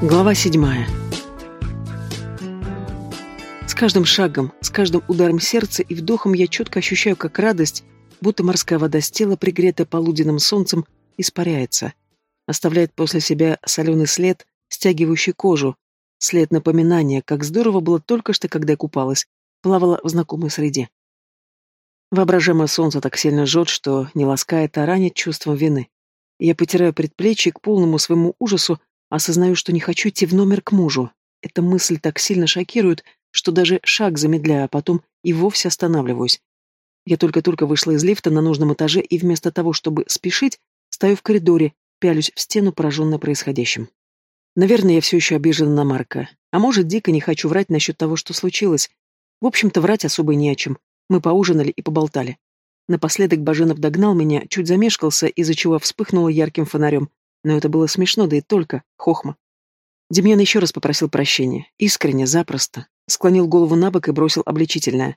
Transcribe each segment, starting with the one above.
Глава седьмая. С каждым шагом, с каждым ударом сердца и вдохом я четко ощущаю, как радость, будто морская вода с тела, пригретая полуденным солнцем, испаряется. Оставляет после себя соленый след, стягивающий кожу, след напоминания, как здорово было только что, когда я купалась, плавала в знакомой среде. Воображаемое солнце так сильно жжет, что не ласкает, а ранит чувством вины. Я потираю предплечье к полному своему ужасу, Осознаю, что не хочу идти в номер к мужу. Эта мысль так сильно шокирует, что даже шаг замедляю, а потом и вовсе останавливаюсь. Я только-только вышла из лифта на нужном этаже и вместо того, чтобы спешить, стою в коридоре, пялюсь в стену, пораженная происходящим. Наверное, я все еще обижена на Марка. А может, дико не хочу врать насчет того, что случилось. В общем-то, врать особо не о чем. Мы поужинали и поболтали. Напоследок Баженов догнал меня, чуть замешкался, из-за чего вспыхнуло ярким фонарем. Но это было смешно, да и только, хохма. Демьян еще раз попросил прощения. Искренне, запросто. Склонил голову на бок и бросил обличительное.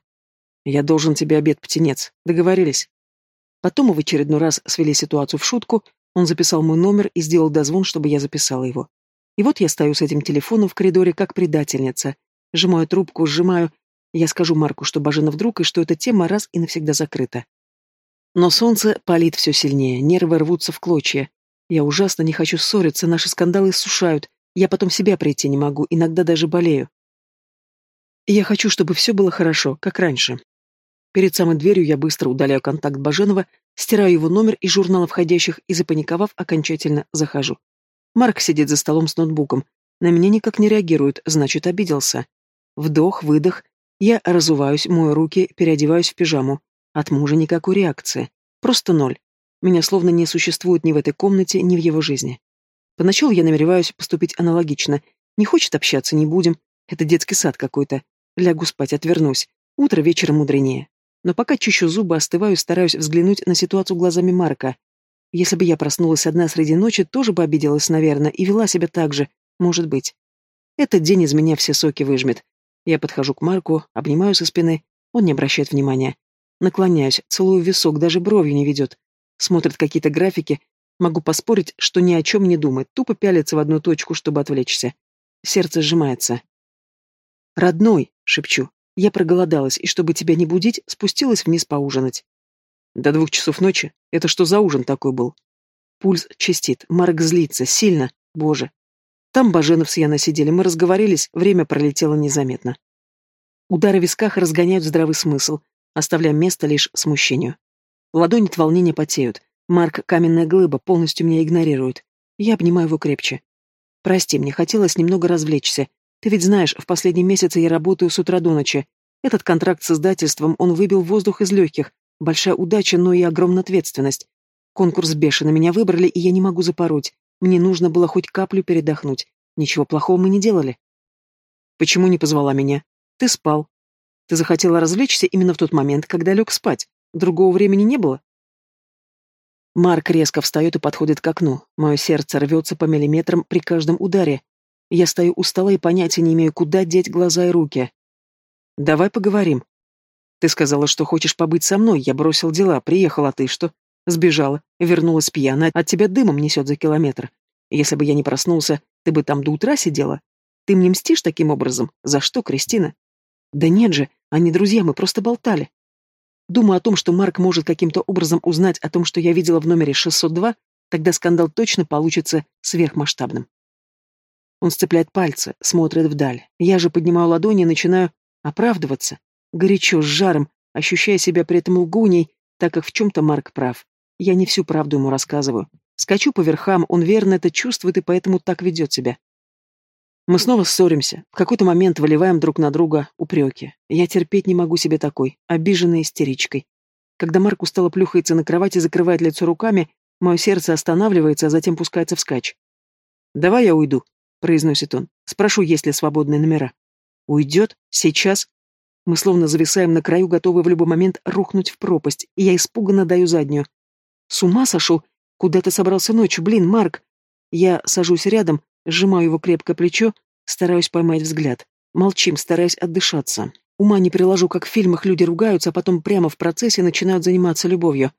«Я должен тебе обед, птенец. Договорились?» Потом мы в очередной раз свели ситуацию в шутку, он записал мой номер и сделал дозвон, чтобы я записала его. И вот я стою с этим телефоном в коридоре как предательница. Сжимаю трубку, сжимаю. Я скажу Марку, что Бажена вдруг, и что эта тема раз и навсегда закрыта. Но солнце палит все сильнее, нервы рвутся в клочья. Я ужасно не хочу ссориться, наши скандалы иссушают. Я потом себя прийти не могу, иногда даже болею. я хочу, чтобы все было хорошо, как раньше. Перед самой дверью я быстро удаляю контакт Баженова, стираю его номер из журнала входящих и, запаниковав, окончательно захожу. Марк сидит за столом с ноутбуком. На меня никак не реагирует, значит, обиделся. Вдох, выдох. Я разуваюсь, мою руки, переодеваюсь в пижаму. От мужа никакой реакции. Просто ноль. Меня словно не существует ни в этой комнате, ни в его жизни. Поначалу я намереваюсь поступить аналогично. Не хочет общаться, не будем. Это детский сад какой-то. Лягу спать, отвернусь. Утро вечером мудренее. Но пока чищу зубы, остываю, стараюсь взглянуть на ситуацию глазами Марка. Если бы я проснулась одна среди ночи, тоже бы обиделась, наверное, и вела себя так же. Может быть. Этот день из меня все соки выжмет. Я подхожу к Марку, обнимаю со спины. Он не обращает внимания. Наклоняюсь, целую висок, даже бровью не ведет смотрит какие-то графики, могу поспорить, что ни о чем не думает, тупо пялится в одну точку, чтобы отвлечься. Сердце сжимается. «Родной!» — шепчу. «Я проголодалась, и чтобы тебя не будить, спустилась вниз поужинать». «До двух часов ночи? Это что за ужин такой был?» Пульс чистит, Марк злится, сильно, боже. Там Баженов с Яной сидели, мы разговорились, время пролетело незаметно. Удары в висках разгоняют здравый смысл, оставляя место лишь смущению. Ладони от волнения потеют. Марк, каменная глыба, полностью меня игнорирует. Я обнимаю его крепче. Прости, мне хотелось немного развлечься. Ты ведь знаешь, в последние месяцы я работаю с утра до ночи. Этот контракт с издательством он выбил воздух из легких. Большая удача, но и огромная ответственность. Конкурс бешено меня выбрали, и я не могу запороть. Мне нужно было хоть каплю передохнуть. Ничего плохого мы не делали. Почему не позвала меня? Ты спал. Ты захотела развлечься именно в тот момент, когда лег спать. Другого времени не было? Марк резко встает и подходит к окну. Мое сердце рвется по миллиметрам при каждом ударе. Я стою у стола и понятия не имею, куда деть глаза и руки. «Давай поговорим». «Ты сказала, что хочешь побыть со мной. Я бросил дела, приехала, а ты что?» «Сбежала, вернулась пьяная, от тебя дымом несет за километр. Если бы я не проснулся, ты бы там до утра сидела. Ты мне мстишь таким образом? За что, Кристина?» «Да нет же, они друзья, мы просто болтали». Думаю о том, что Марк может каким-то образом узнать о том, что я видела в номере 602, тогда скандал точно получится сверхмасштабным. Он сцепляет пальцы, смотрит вдаль. Я же поднимаю ладони и начинаю оправдываться. Горячо, с жаром, ощущая себя при этом лгуней, так как в чем-то Марк прав. Я не всю правду ему рассказываю. Скачу по верхам, он верно это чувствует и поэтому так ведет себя. Мы снова ссоримся. В какой-то момент выливаем друг на друга упреки. Я терпеть не могу себе такой, обиженной истеричкой. Когда Марк устало плюхается на кровати и закрывает лицо руками, мое сердце останавливается, а затем пускается вскачь. «Давай я уйду», — произносит он. «Спрошу, есть ли свободные номера». «Уйдет? Сейчас?» Мы словно зависаем на краю, готовые в любой момент рухнуть в пропасть, и я испуганно даю заднюю. «С ума сошел? Куда ты собрался ночью? Блин, Марк!» Я сажусь рядом, Сжимаю его крепкое плечо, стараюсь поймать взгляд. Молчим, стараясь отдышаться. Ума не приложу, как в фильмах люди ругаются, а потом прямо в процессе начинают заниматься любовью.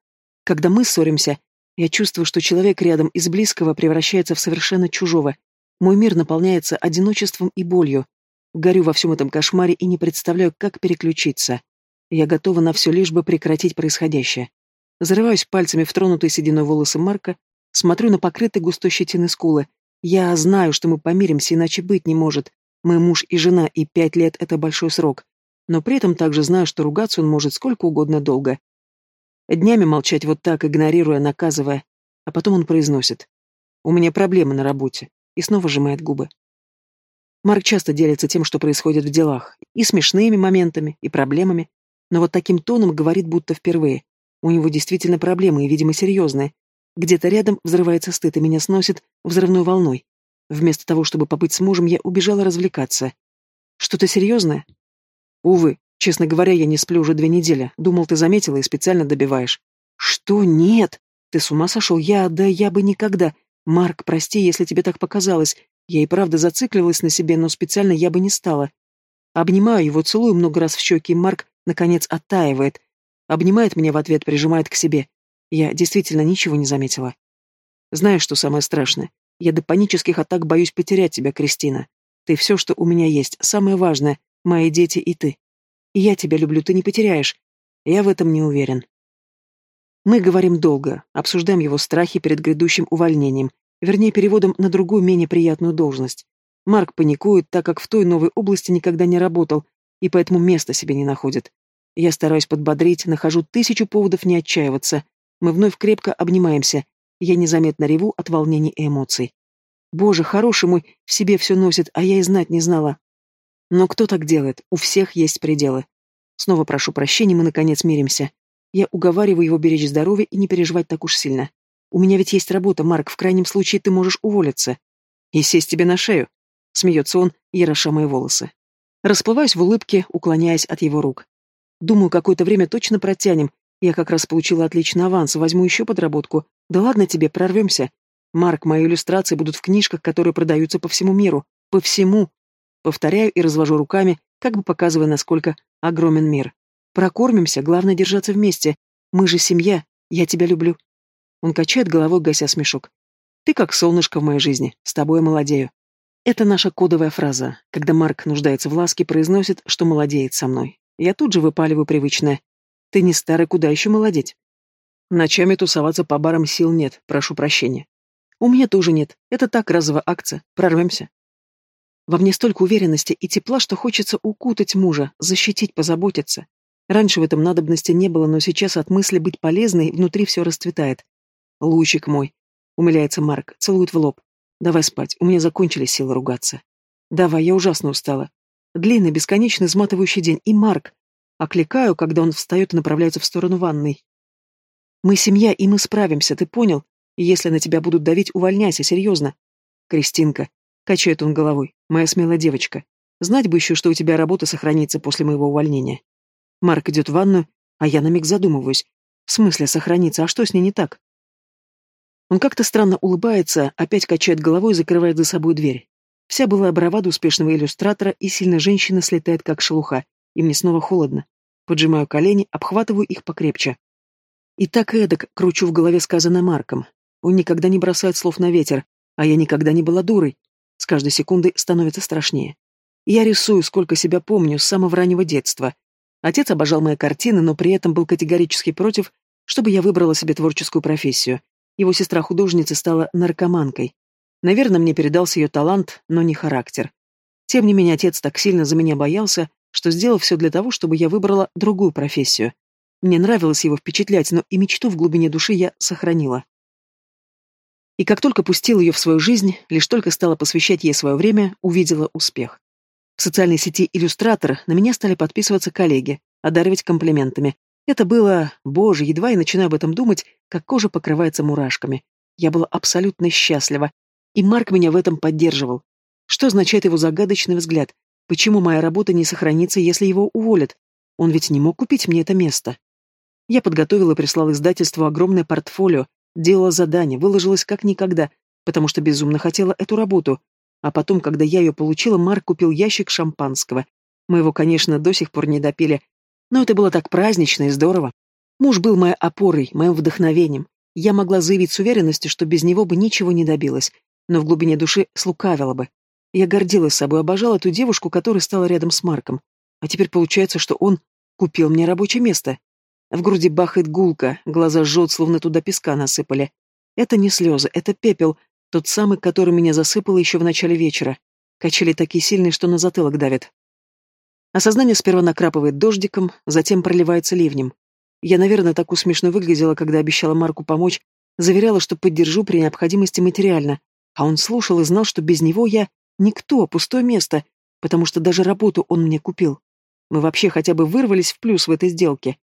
Когда мы ссоримся, я чувствую, что человек рядом из близкого превращается в совершенно чужого. Мой мир наполняется одиночеством и болью. Горю во всем этом кошмаре и не представляю, как переключиться. Я готова на все, лишь бы прекратить происходящее. Зарываюсь пальцами в тронутые сединой волосы Марка, смотрю на покрытые густой щетины скулы. Я знаю, что мы помиримся, иначе быть не может. Мы муж и жена, и пять лет — это большой срок. Но при этом также знаю, что ругаться он может сколько угодно долго. Днями молчать вот так, игнорируя, наказывая. А потом он произносит. «У меня проблемы на работе». И снова сжимает губы. Марк часто делится тем, что происходит в делах. И смешными моментами, и проблемами. Но вот таким тоном говорит, будто впервые. У него действительно проблемы, и, видимо, серьезные. Где-то рядом взрывается стыд, и меня сносит взрывной волной. Вместо того, чтобы побыть с мужем, я убежала развлекаться. Что-то серьезное? Увы, честно говоря, я не сплю уже две недели. Думал, ты заметила и специально добиваешь. Что? Нет. Ты с ума сошел? Я... Да я бы никогда... Марк, прости, если тебе так показалось. Я и правда зацикливалась на себе, но специально я бы не стала. Обнимаю его, целую много раз в щеки, и Марк, наконец, оттаивает. Обнимает меня в ответ, прижимает к себе. Я действительно ничего не заметила. Знаешь, что самое страшное? Я до панических атак боюсь потерять тебя, Кристина. Ты все, что у меня есть, самое важное, мои дети и ты. И я тебя люблю, ты не потеряешь. Я в этом не уверен. Мы говорим долго, обсуждаем его страхи перед грядущим увольнением, вернее, переводом на другую, менее приятную должность. Марк паникует, так как в той новой области никогда не работал, и поэтому места себе не находит. Я стараюсь подбодрить, нахожу тысячу поводов не отчаиваться. Мы вновь крепко обнимаемся. Я незаметно реву от волнений и эмоций. Боже, хороший мой, в себе все носит, а я и знать не знала. Но кто так делает? У всех есть пределы. Снова прошу прощения, мы наконец миримся. Я уговариваю его беречь здоровье и не переживать так уж сильно. У меня ведь есть работа, Марк, в крайнем случае ты можешь уволиться. И сесть тебе на шею. Смеется он, ероша мои волосы. Расплываюсь в улыбке, уклоняясь от его рук. Думаю, какое-то время точно протянем. Я как раз получила отличный аванс, возьму еще подработку. Да ладно тебе, прорвемся. Марк, мои иллюстрации будут в книжках, которые продаются по всему миру. По всему. Повторяю и развожу руками, как бы показывая, насколько огромен мир. Прокормимся, главное держаться вместе. Мы же семья, я тебя люблю. Он качает головой, гася смешок. Ты как солнышко в моей жизни, с тобой я молодею. Это наша кодовая фраза. Когда Марк нуждается в ласке, произносит, что молодеет со мной. Я тут же выпаливаю привычное. Ты не старый, куда еще молодеть? Ночами тусоваться по барам сил нет, прошу прощения. У меня тоже нет. Это так разовая акция. Прорвемся. Во мне столько уверенности и тепла, что хочется укутать мужа, защитить, позаботиться. Раньше в этом надобности не было, но сейчас от мысли быть полезной внутри все расцветает. «Лучик мой», — умиляется Марк, целует в лоб. «Давай спать, у меня закончились силы ругаться». «Давай, я ужасно устала». Длинный, бесконечно изматывающий день. И Марк. Окликаю, когда он встает и направляется в сторону ванной. «Мы семья, и мы справимся, ты понял? Если на тебя будут давить, увольняйся, серьезно». «Кристинка», — качает он головой, — «моя смелая девочка. Знать бы еще, что у тебя работа сохранится после моего увольнения». Марк идет в ванную, а я на миг задумываюсь. В смысле сохранится, а что с ней не так? Он как-то странно улыбается, опять качает головой и закрывает за собой дверь. Вся была бравада успешного иллюстратора, и сильно женщина слетает как шелуха, и мне снова холодно. Поджимаю колени, обхватываю их покрепче. И так эдак кручу в голове сказанное Марком. Он никогда не бросает слов на ветер, а я никогда не была дурой. С каждой секундой становится страшнее. Я рисую, сколько себя помню, с самого раннего детства. Отец обожал мои картины, но при этом был категорически против, чтобы я выбрала себе творческую профессию. Его сестра-художница стала наркоманкой. Наверное, мне передался ее талант, но не характер. Тем не менее, отец так сильно за меня боялся, что сделал все для того, чтобы я выбрала другую профессию. Мне нравилось его впечатлять, но и мечту в глубине души я сохранила. И как только пустила ее в свою жизнь, лишь только стала посвящать ей свое время, увидела успех. В социальной сети «Иллюстратор» на меня стали подписываться коллеги, одаривать комплиментами. Это было, боже, едва я начинаю об этом думать, как кожа покрывается мурашками. Я была абсолютно счастлива, и Марк меня в этом поддерживал. Что означает его загадочный взгляд? Почему моя работа не сохранится, если его уволят? Он ведь не мог купить мне это место. Я подготовила и прислала издательству огромное портфолио, делала задания, выложилась как никогда, потому что безумно хотела эту работу, а потом, когда я ее получила, Марк купил ящик шампанского. Мы его, конечно, до сих пор не допили, но это было так празднично и здорово. Муж был моей опорой, моим вдохновением. Я могла заявить с уверенностью, что без него бы ничего не добилась. но в глубине души слукавила бы. Я гордилась собой, обожала ту девушку, которая стала рядом с Марком. А теперь получается, что он купил мне рабочее место. В груди бахает гулка, глаза жжет, словно туда песка насыпали. Это не слезы, это пепел, тот самый, который меня засыпало еще в начале вечера. Качели такие сильные, что на затылок давят. Осознание сперва накрапывает дождиком, затем проливается ливнем. Я, наверное, так смешно выглядела, когда обещала Марку помочь, заверяла, что поддержу при необходимости материально, а он слушал и знал, что без него я никто, пустое место, потому что даже работу он мне купил. Мы вообще хотя бы вырвались в плюс в этой сделке.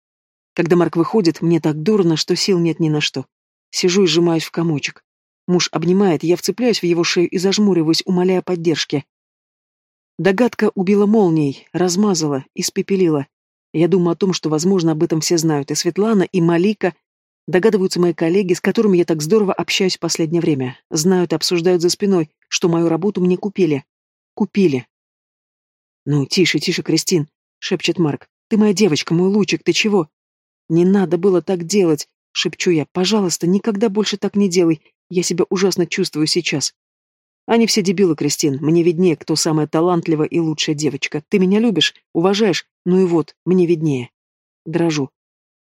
Когда Марк выходит, мне так дурно, что сил нет ни на что. Сижу и сжимаюсь в комочек. Муж обнимает, я вцепляюсь в его шею и зажмуриваюсь, умоляя поддержки. Догадка убила молнией, размазала, испепелила. Я думаю о том, что, возможно, об этом все знают, и Светлана, и Малика. Догадываются мои коллеги, с которыми я так здорово общаюсь в последнее время. Знают и обсуждают за спиной, что мою работу мне купили. Купили. «Ну, тише, тише, Кристин», — шепчет Марк. «Ты моя девочка, мой лучик, ты чего?» «Не надо было так делать», — шепчу я. «Пожалуйста, никогда больше так не делай. Я себя ужасно чувствую сейчас». «Они все дебилы, Кристин. Мне виднее, кто самая талантливая и лучшая девочка. Ты меня любишь, уважаешь. Ну и вот, мне виднее». Дрожу.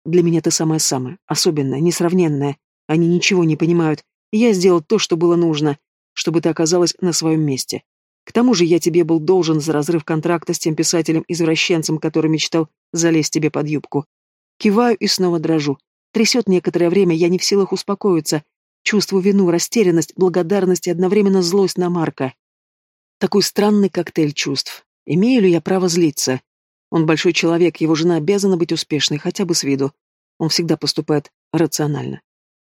«Для меня ты самая-самая, особенная, несравненная. Они ничего не понимают. Я сделал то, что было нужно, чтобы ты оказалась на своем месте. К тому же я тебе был должен за разрыв контракта с тем писателем-извращенцем, который мечтал залезть тебе под юбку. Киваю и снова дрожу. Трясет некоторое время, я не в силах успокоиться. Чувствую вину, растерянность, благодарность и одновременно злость на Марка. Такой странный коктейль чувств. Имею ли я право злиться? Он большой человек, его жена обязана быть успешной, хотя бы с виду. Он всегда поступает рационально.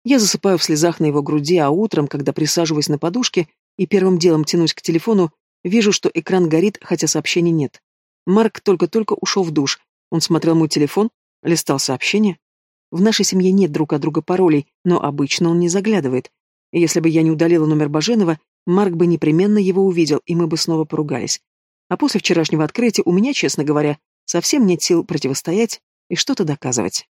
Я засыпаю в слезах на его груди, а утром, когда присаживаюсь на подушке и первым делом тянусь к телефону, вижу, что экран горит, хотя сообщений нет. Марк только-только ушел в душ. Он смотрел мой телефон, Листал сообщение. В нашей семье нет друг от друга паролей, но обычно он не заглядывает. если бы я не удалила номер Баженова, Марк бы непременно его увидел, и мы бы снова поругались. А после вчерашнего открытия у меня, честно говоря, совсем нет сил противостоять и что-то доказывать.